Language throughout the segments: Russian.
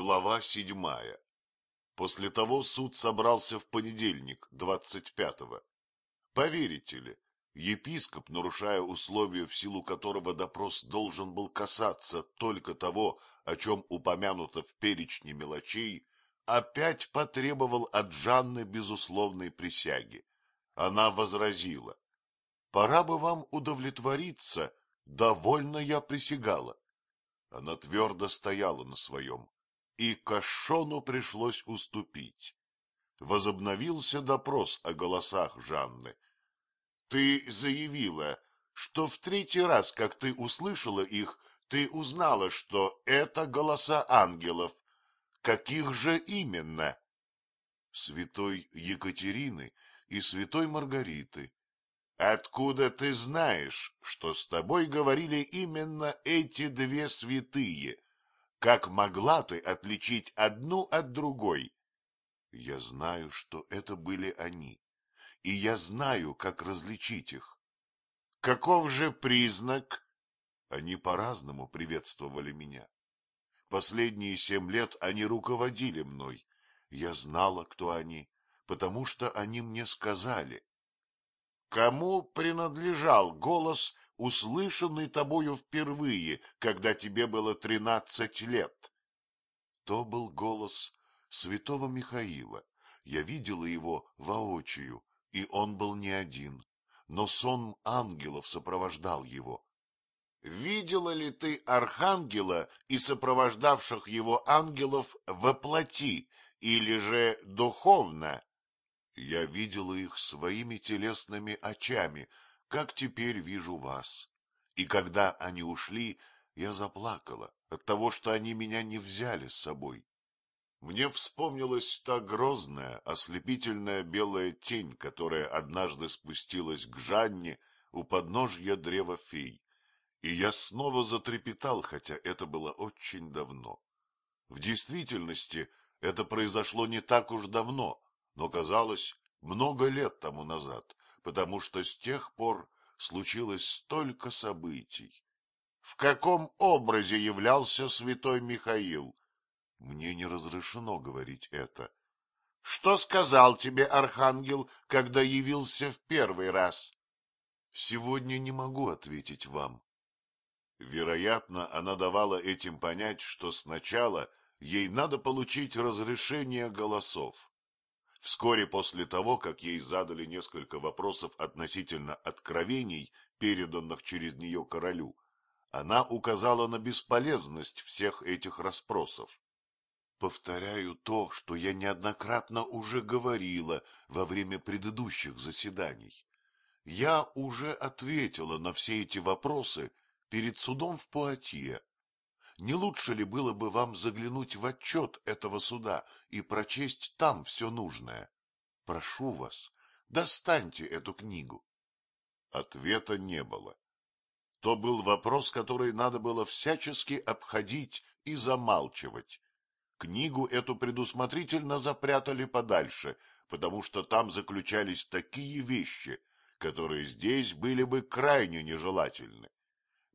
Глава седьмая. После того суд собрался в понедельник, двадцать пятого. Поверите ли, епископ, нарушая условия, в силу которого допрос должен был касаться только того, о чем упомянуто в перечне мелочей, опять потребовал от Жанны безусловной присяги. Она возразила. — Пора бы вам удовлетвориться, довольно я присягала. Она твердо стояла на своем и Кашону пришлось уступить. Возобновился допрос о голосах Жанны. — Ты заявила, что в третий раз, как ты услышала их, ты узнала, что это голоса ангелов. Каких же именно? — Святой Екатерины и святой Маргариты. — Откуда ты знаешь, что с тобой говорили именно эти две святые? Как могла ты отличить одну от другой? Я знаю, что это были они, и я знаю, как различить их. Каков же признак? Они по-разному приветствовали меня. Последние семь лет они руководили мной. Я знала, кто они, потому что они мне сказали. Кому принадлежал голос услышанный тобою впервые, когда тебе было тринадцать лет. То был голос святого Михаила. Я видела его воочию, и он был не один, но сон ангелов сопровождал его. Видела ли ты архангела и сопровождавших его ангелов во плоти или же духовно? Я видела их своими телесными очами, как теперь вижу вас. И когда они ушли, я заплакала от того, что они меня не взяли с собой. Мне вспомнилась та грозная, ослепительная белая тень, которая однажды спустилась к Жанне у подножья древа фей. И я снова затрепетал, хотя это было очень давно. В действительности это произошло не так уж давно, но казалось много лет тому назад потому что с тех пор случилось столько событий. В каком образе являлся святой Михаил? Мне не разрешено говорить это. Что сказал тебе архангел, когда явился в первый раз? Сегодня не могу ответить вам. Вероятно, она давала этим понять, что сначала ей надо получить разрешение голосов. Вскоре после того, как ей задали несколько вопросов относительно откровений, переданных через нее королю, она указала на бесполезность всех этих расспросов. Повторяю то, что я неоднократно уже говорила во время предыдущих заседаний. Я уже ответила на все эти вопросы перед судом в Пуатье не лучше ли было бы вам заглянуть в отчет этого суда и прочесть там все нужное? Прошу вас, достаньте эту книгу. Ответа не было. То был вопрос, который надо было всячески обходить и замалчивать. Книгу эту предусмотрительно запрятали подальше, потому что там заключались такие вещи, которые здесь были бы крайне нежелательны.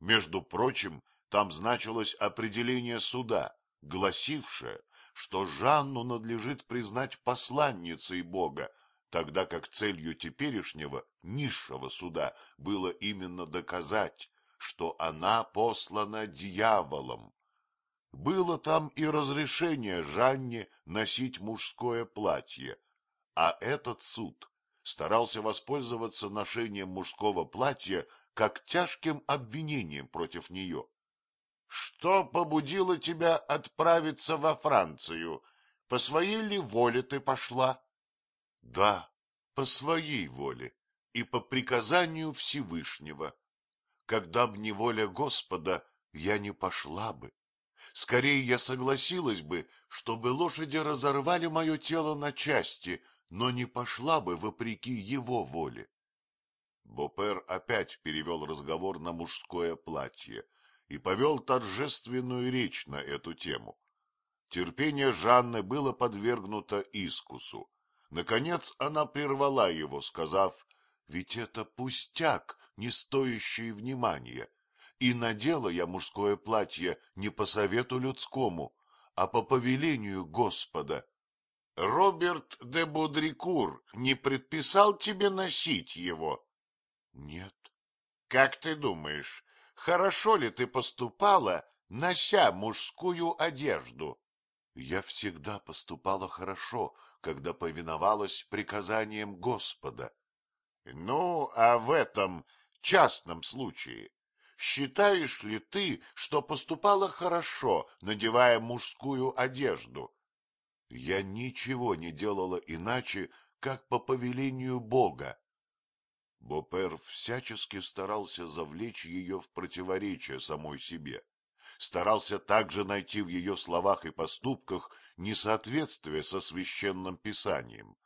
Между прочим, там значилось определение суда, гласившее, что Жанну надлежит признать посланницей Бога, тогда как целью теперешнего низшего суда было именно доказать, что она послана дьяволом. Было там и разрешение Жанне носить мужское платье, а этот суд старался воспользоваться ношением мужского платья как тяжким обвинением против нее. Что побудило тебя отправиться во Францию? По своей ли воле ты пошла? Да, по своей воле и по приказанию Всевышнего. Когда б не воля Господа, я не пошла бы. Скорее я согласилась бы, чтобы лошади разорвали мое тело на части, но не пошла бы вопреки его воле. Бопер опять перевел разговор на мужское платье и повел торжественную речь на эту тему. Терпение Жанны было подвергнуто искусу. Наконец она прервала его, сказав, «Ведь это пустяк, не стоящий внимания, и надела я мужское платье не по совету людскому, а по повелению Господа. — Роберт де Будрикур не предписал тебе носить его? — Нет. — Как ты думаешь, хорошо ли ты поступала, нося мужскую одежду? — Я всегда поступала хорошо, когда повиновалась приказаниям Господа. — Ну, а в этом частном случае считаешь ли ты, что поступала хорошо, надевая мужскую одежду? Я ничего не делала иначе, как по повелению Бога. Бопер всячески старался завлечь ее в противоречие самой себе, старался также найти в ее словах и поступках несоответствие со священным писанием.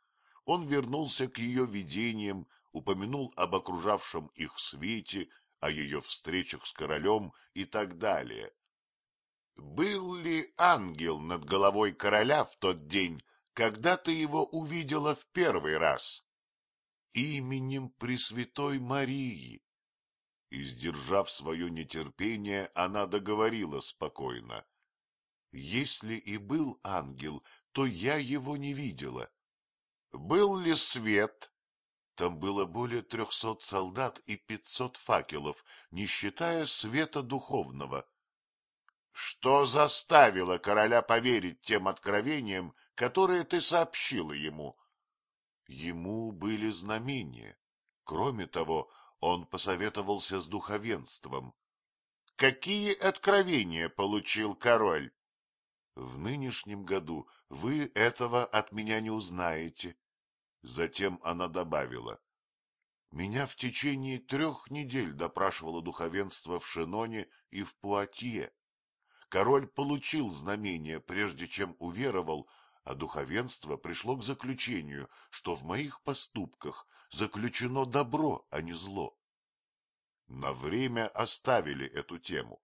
Он вернулся к ее видениям, упомянул об окружавшем их свете, о ее встречах с королем и так далее. Был ли ангел над головой короля в тот день, когда ты его увидела в первый раз? Именем Пресвятой Марии. И, сдержав свое нетерпение, она договорила спокойно. Если и был ангел, то я его не видела. Был ли свет? Там было более трехсот солдат и пятьсот факелов, не считая света духовного. Что заставило короля поверить тем откровениям, которые ты сообщила ему? Ему были знамения. Кроме того, он посоветовался с духовенством. Какие откровения получил король? В нынешнем году вы этого от меня не узнаете. Затем она добавила. Меня в течение трех недель допрашивало духовенство в Шиноне и в Пуатье. Король получил знамение, прежде чем уверовал, а духовенство пришло к заключению, что в моих поступках заключено добро, а не зло. На время оставили эту тему,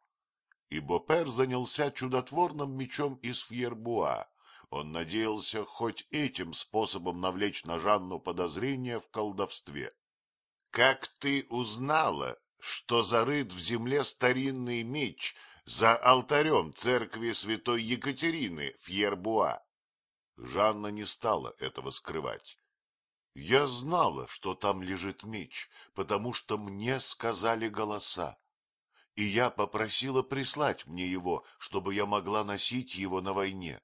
и Бопер занялся чудотворным мечом из Фьербуа. Он надеялся хоть этим способом навлечь на Жанну подозрения в колдовстве. — Как ты узнала, что зарыт в земле старинный меч — за алтарем церкви святой Екатерины в Ербуа. Жанна не стала этого скрывать. Я знала, что там лежит меч, потому что мне сказали голоса. И я попросила прислать мне его, чтобы я могла носить его на войне.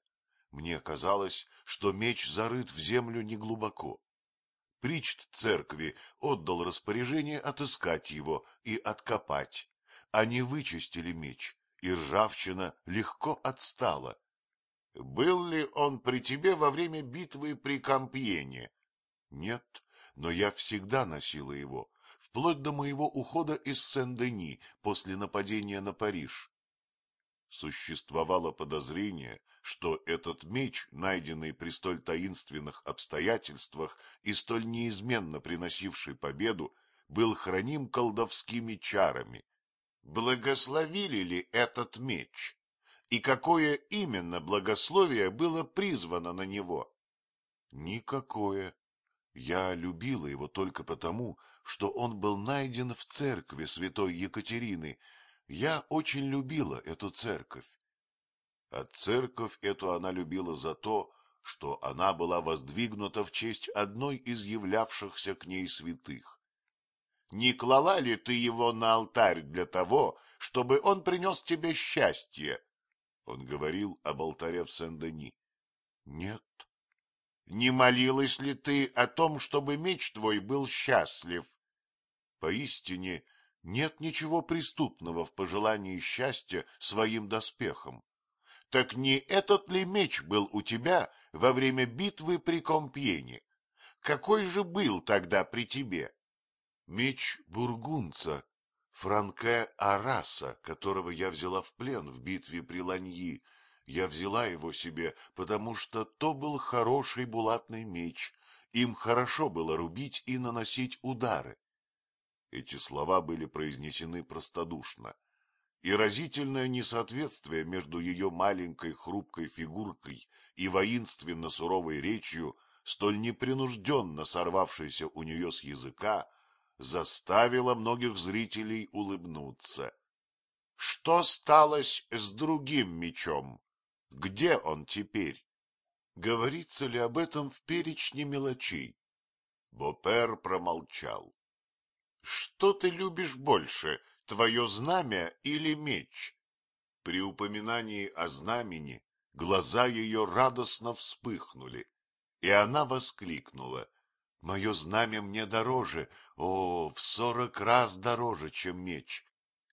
Мне казалось, что меч зарыт в землю неглубоко. Причт церкви отдал распоряжение отыскать его и откопать. Они вычистили меч, и ржавчина легко отстала. Был ли он при тебе во время битвы при Кампьене? Нет, но я всегда носила его, вплоть до моего ухода из Сен-Дени после нападения на Париж. Существовало подозрение, что этот меч, найденный при столь таинственных обстоятельствах и столь неизменно приносивший победу, был храним колдовскими чарами, благословили ли этот меч, и какое именно благословие было призвано на него? Никакое. Я любила его только потому, что он был найден в церкви святой Екатерины. Я очень любила эту церковь. А церковь эту она любила за то, что она была воздвигнута в честь одной из являвшихся к ней святых не клала ли ты его на алтарь для того, чтобы он принес тебе счастье? Он говорил об алтаре в Сен-Дени. — Нет. — Не молилась ли ты о том, чтобы меч твой был счастлив? Поистине, нет ничего преступного в пожелании счастья своим доспехам. Так не этот ли меч был у тебя во время битвы при Компьене? Какой же был тогда при тебе? Меч бургунца, Франке Араса, которого я взяла в плен в битве при Ланьи. Я взяла его себе, потому что то был хороший булатный меч, им хорошо было рубить и наносить удары. Эти слова были произнесены простодушно, и разительное несоответствие между ее маленькой хрупкой фигуркой и воинственно суровой речью, столь непринужденно сорвавшейся у нее с языка, заставило многих зрителей улыбнуться. Что сталось с другим мечом? Где он теперь? Говорится ли об этом в перечне мелочей? Бопер промолчал. — Что ты любишь больше, твое знамя или меч? При упоминании о знамени глаза ее радостно вспыхнули, и она воскликнула. — Мое знамя мне дороже, о, в сорок раз дороже, чем меч.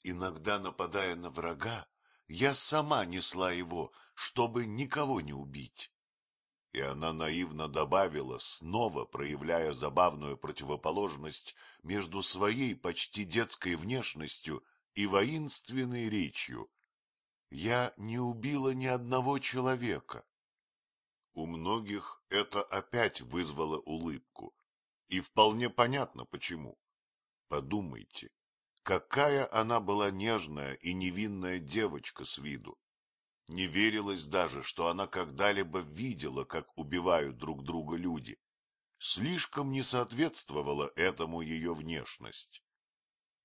Иногда, нападая на врага, я сама несла его, чтобы никого не убить. И она наивно добавила, снова проявляя забавную противоположность между своей почти детской внешностью и воинственной речью. Я не убила ни одного человека. У многих это опять вызвало улыбку. И вполне понятно, почему. Подумайте, какая она была нежная и невинная девочка с виду. Не верилось даже, что она когда-либо видела, как убивают друг друга люди. Слишком не соответствовала этому ее внешность.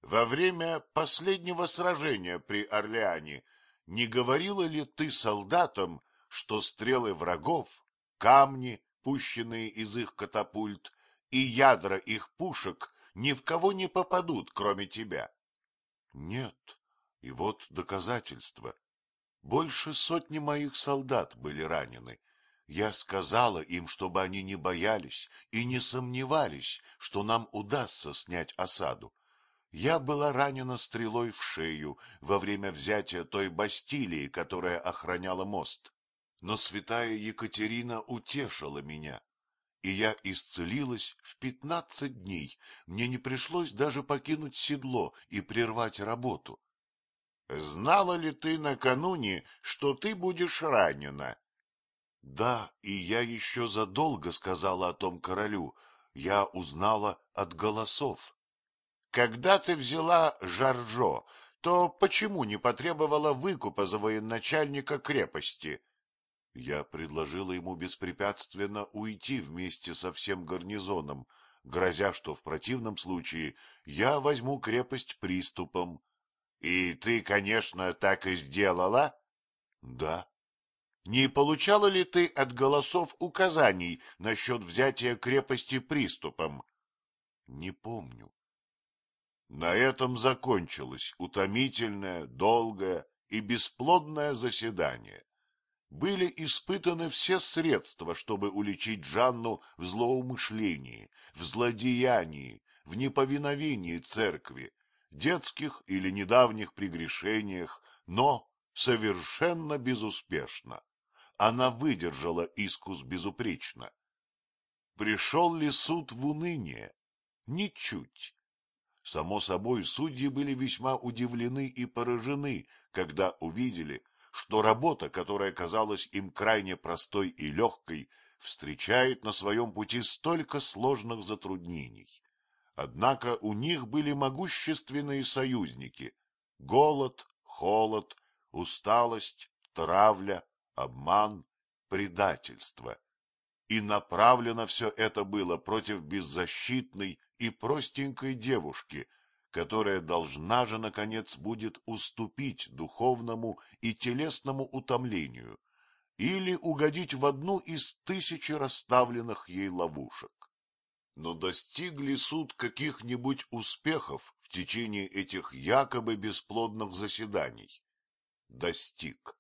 Во время последнего сражения при Орлеане не говорила ли ты солдатам, что стрелы врагов, камни, пущенные из их катапульт, и ядра их пушек ни в кого не попадут, кроме тебя? Нет, и вот доказательство. Больше сотни моих солдат были ранены. Я сказала им, чтобы они не боялись и не сомневались, что нам удастся снять осаду. Я была ранена стрелой в шею во время взятия той Бастилии, которая охраняла мост. Но святая Екатерина утешила меня, и я исцелилась в пятнадцать дней. Мне не пришлось даже покинуть седло и прервать работу. Знала ли ты накануне, что ты будешь ранена? Да, и я еще задолго сказала о том королю. Я узнала от голосов. Когда ты взяла Жаржо, то почему не потребовала выкупа за военачальника крепости? Я предложила ему беспрепятственно уйти вместе со всем гарнизоном, грозя, что в противном случае я возьму крепость приступом. И ты, конечно, так и сделала? Да. Не получала ли ты от голосов указаний насчет взятия крепости приступом? Не помню. На этом закончилось утомительное, долгое и бесплодное заседание. Были испытаны все средства, чтобы уличить Жанну в злоумышлении, в злодеянии, в неповиновении церкви, детских или недавних прегрешениях, но совершенно безуспешно. Она выдержала искус безупречно. Пришел ли суд в уныние? Ничуть. Само собой, судьи были весьма удивлены и поражены, когда увидели, что работа, которая казалась им крайне простой и легкой, встречает на своем пути столько сложных затруднений. Однако у них были могущественные союзники — голод, холод, усталость, травля, обман, предательство. И направлено все это было против беззащитной и простенькой девушки, которая должна же, наконец, будет уступить духовному и телесному утомлению или угодить в одну из тысячи расставленных ей ловушек. Но достиг ли суд каких-нибудь успехов в течение этих якобы бесплодных заседаний? Достиг.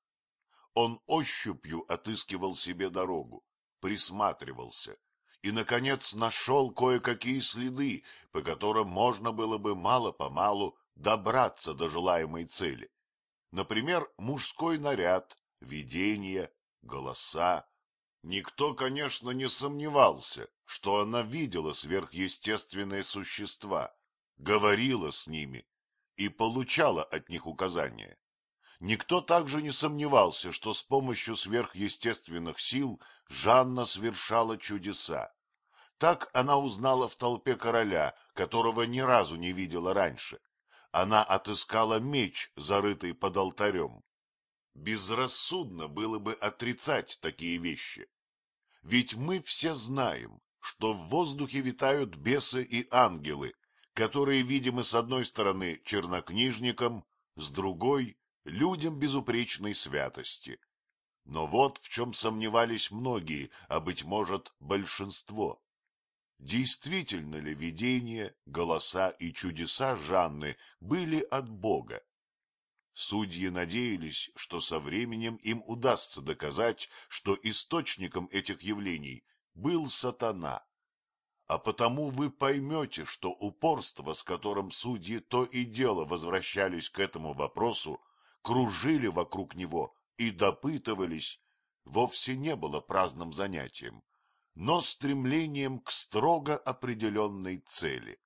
Он ощупью отыскивал себе дорогу, присматривался и, наконец, нашел кое-какие следы, по которым можно было бы мало-помалу добраться до желаемой цели. Например, мужской наряд, видение, голоса, Никто, конечно, не сомневался, что она видела сверхъестественные существа, говорила с ними и получала от них указания. Никто также не сомневался, что с помощью сверхъестественных сил Жанна совершала чудеса. Так она узнала в толпе короля, которого ни разу не видела раньше. Она отыскала меч, зарытый под алтарем. Безрассудно было бы отрицать такие вещи. Ведь мы все знаем, что в воздухе витают бесы и ангелы, которые видимы с одной стороны чернокнижникам, с другой — людям безупречной святости. Но вот в чем сомневались многие, а, быть может, большинство. Действительно ли видения, голоса и чудеса Жанны были от Бога? Судьи надеялись, что со временем им удастся доказать, что источником этих явлений был сатана. А потому вы поймете, что упорство, с которым судьи то и дело возвращались к этому вопросу, кружили вокруг него и допытывались, вовсе не было праздным занятием, но стремлением к строго определенной цели.